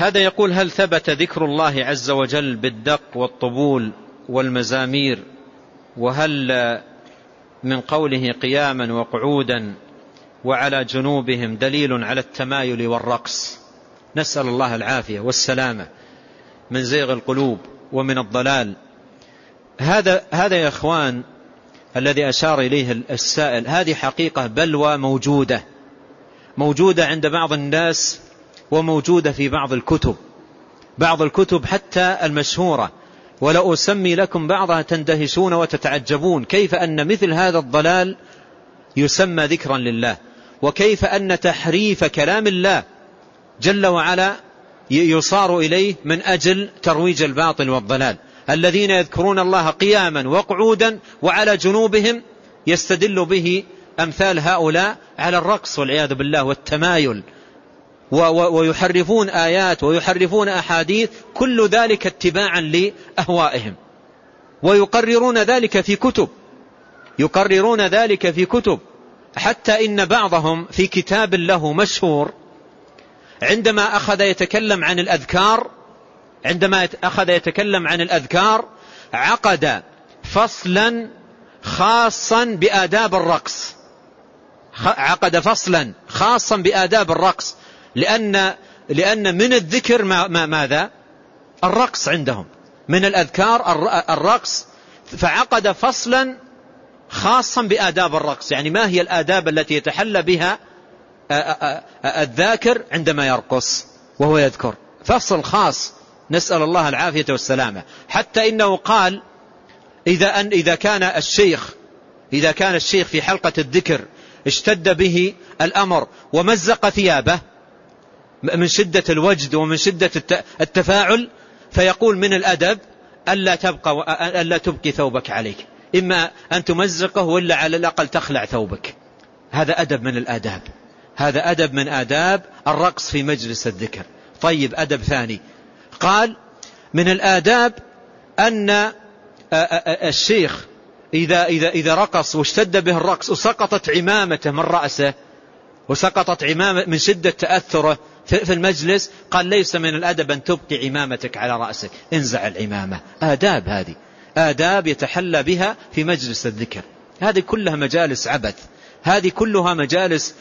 هذا يقول هل ثبت ذكر الله عز وجل بالدق والطبول والمزامير وهل من قوله قياما وقعودا وعلى جنوبهم دليل على التمايل والرقص؟ نسأل الله العافية والسلامة من زيغ القلوب ومن الضلال. هذا هذا يا إخوان الذي أشار إليه السائل هذه حقيقة بلوى موجودة موجودة عند بعض الناس وموجودة في بعض الكتب. بعض الكتب حتى المشهورة. ولو أسمي لكم بعضها تندهشون وتتعجبون. كيف أن مثل هذا الضلال يسمى ذكرا لله. وكيف أن تحريف كلام الله جل وعلا يصار إليه من أجل ترويج الباطل والضلال. الذين يذكرون الله قياما وقعودا وعلى جنوبهم يستدل به أمثال هؤلاء على الرقص والعياذ بالله والتمايل. ويحرفون آيات ويحرفون أحاديث كل ذلك اتباعا لأهوائهم. ويقررون ذلك في كتب. يقررون ذلك في كتب. حتى إن بعضهم في كتاب له مشهور. عندما أخذ يتكلم عن الأذكار عندما أخذ يتكلم عن الأذكار عقد فصلا خاصا بآداب الرقص. عقد فصلا خاصا بآداب الرقص. لأن, لأن من الذكر ما ما ماذا؟ الرقص عندهم. من الأذكار الرقص فعقد فصلا خاصا بآداب الرقص. يعني ما هي الآداب التي يتحلى بها الذاكر عندما يرقص وهو يذكر. فصل خاص. نسأل الله العافية والسلامة. حتى إنه قال إذا, أن إذا كان الشيخ إذا كان الشيخ في حلقة الذكر اشتد به الأمر ومزق ثيابه من شدة الوجد ومن شدة التفاعل فيقول من الأدب ألا تبقى ألا تبقي ثوبك عليك. إما أن تمزقه ولا على الأقل تخلع ثوبك. هذا أدب من الآداب. هذا أدب من آداب الرقص في مجلس الذكر. طيب أدب ثاني. قال من الآداب أن الشيخ إذا, إذا, إذا رقص واشتد به الرقص وسقطت عمامته من رأسه وسقطت عمامة من شدة تأثره في المجلس قال ليس من الأدب أن تبقي عمامتك على رأسك. انزع العمامة. آداب هذه. آداب يتحلى بها في مجلس الذكر. هذه كلها مجالس عبث. هذه كلها مجالس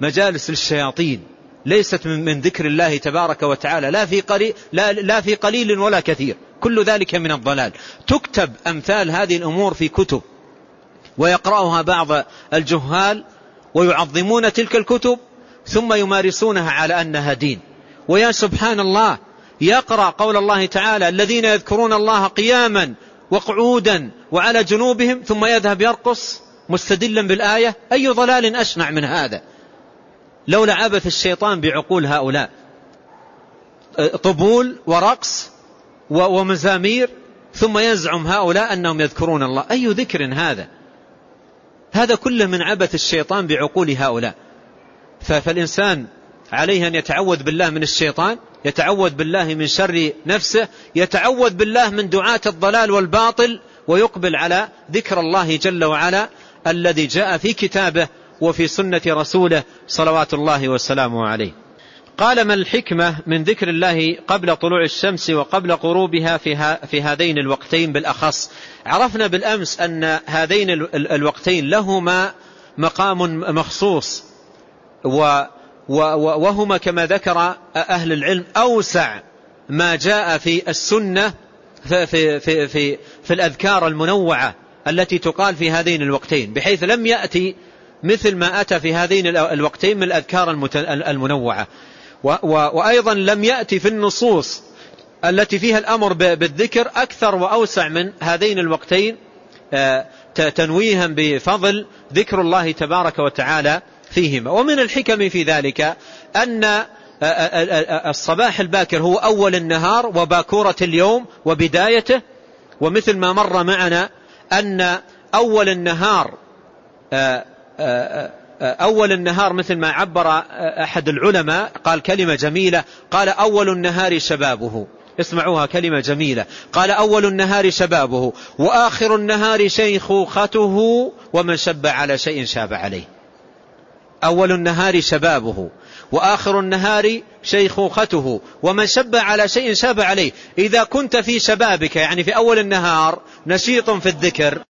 مجالس للشياطين. ليست من ذكر الله تبارك وتعالى. لا في قليل, لا, لا في قليل ولا كثير. كل ذلك من الضلال. تكتب أمثال هذه الأمور في كتب. ويقرأها بعض الجهال ويعظمون تلك الكتب. ثم يمارسونها على أنها دين. ويا سبحان الله يقرأ قول الله تعالى الذين يذكرون الله قياما وقعودا وعلى جنوبهم ثم يذهب يرقص مستدلا بالآية. أي ضلال أشنع من هذا؟ لولا عبث الشيطان بعقول هؤلاء. طبول ورقص ومزامير ثم يزعم هؤلاء أنهم يذكرون الله. أي ذكر هذا؟ هذا كله من عبث الشيطان بعقول هؤلاء. فالإنسان عليه أن يتعوذ بالله من الشيطان يتعوذ بالله من شر نفسه يتعوذ بالله من دعاة الضلال والباطل ويقبل على ذكر الله جل وعلا الذي جاء في كتابه وفي سنة رسوله صلوات الله وسلامه عليه. قال ما الحكمة من ذكر الله قبل طلوع الشمس وقبل غروبها في, هذين الوقتين بالأخص؟ عرفنا بالأمس أن هذين الوقتين لهما مقام مخصوص وهما كما ذكر أهل العلم أوسع ما جاء في السنة في, في, في, في, في الأذكار المنوعة التي تقال في هذين الوقتين بحيث لم يأتي مثل ما أتى في هذين الوقتين من الأذكار المنوعة. وأيضا لم يأتي في النصوص التي فيها الأمر بالذكر أكثر وأوسع من هذين الوقتين آه، تنويها بفضل ذكر الله تبارك وتعالى فيهما. ومن الحكم في ذلك أن آه، آه، الصباح الباكر هو أول النهار وباكورة اليوم وبدايته. ومثل ما مر معنا أن أول النهار أول النهار مثل ما عبر أحد العلماء قال كلمة جميلة قال أول النهار شبابه. اسمعوها كلمة جميلة. قال أول النهار شبابه وآخر النهار شيخوخته ومن شب على شيء شاب عليه. أول النهار شبابه وآخر النهار شيخوخته ومن شب على شيء شاب عليه. إذا كنت في شبابك يعني في أول النهار نشيط في الذكر.